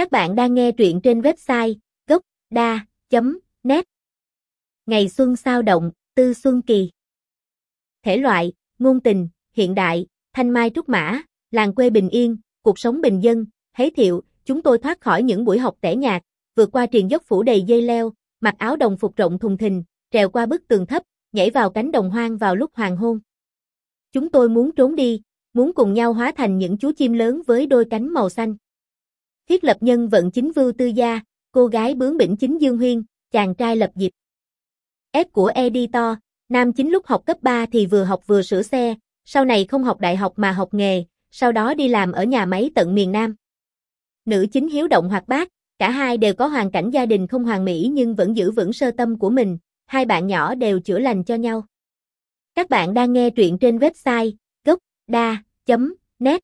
Các bạn đang nghe truyện trên website gocda.net Ngày xuân sao động, tư xuân kỳ Thể loại, ngôn tình, hiện đại, thanh mai trúc mã, làng quê bình yên, cuộc sống bình dân, hế thiệu, chúng tôi thoát khỏi những buổi học tẻ nhạt, vượt qua triền dốc phủ đầy dây leo, mặc áo đồng phục rộng thùng thình, trèo qua bức tường thấp, nhảy vào cánh đồng hoang vào lúc hoàng hôn. Chúng tôi muốn trốn đi, muốn cùng nhau hóa thành những chú chim lớn với đôi cánh màu xanh. Thiết lập nhân vận chính Vưu Tư Gia, cô gái bướng bỉnh chính Dương Huyên, chàng trai lập dịp. Ép của editor, nam chính lúc học cấp 3 thì vừa học vừa sửa xe, sau này không học đại học mà học nghề, sau đó đi làm ở nhà máy tận miền Nam. Nữ chính hiếu động hoạt bát, cả hai đều có hoàn cảnh gia đình không hoàn mỹ nhưng vẫn giữ vững sơ tâm của mình, hai bạn nhỏ đều chữa lành cho nhau. Các bạn đang nghe truyện trên website gocda.net